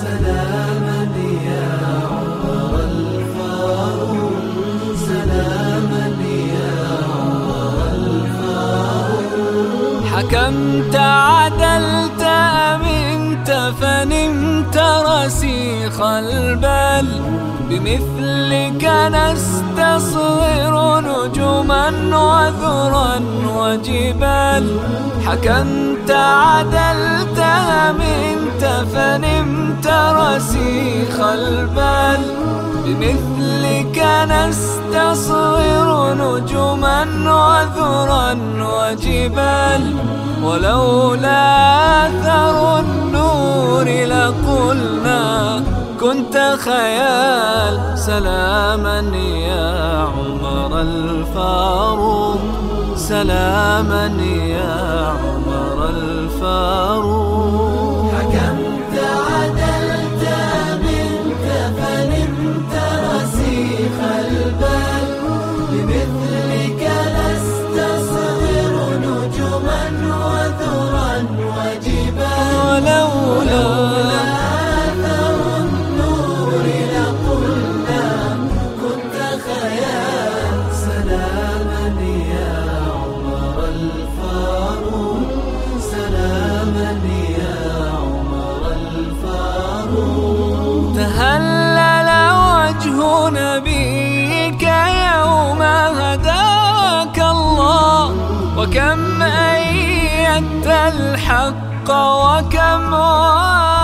سلاما يا عمر الفاروق سلاما يا عمر الفاروق حكمت عدلت أمنت فنمت رسيخ البال بمثلك نستصغر نجما وذرا وجبال حكمت عدلت أمنت فنمت رسيخ البال بمثلك نستصغر نجما وذرا وجبال. ولولا أثر النور لقلنا كنت خيال. سلاما يا عمر الفاروق سلاما يا عمر الفاروق. نبيك يوم هداك الله؟ وكم أيدت الحق وكم الله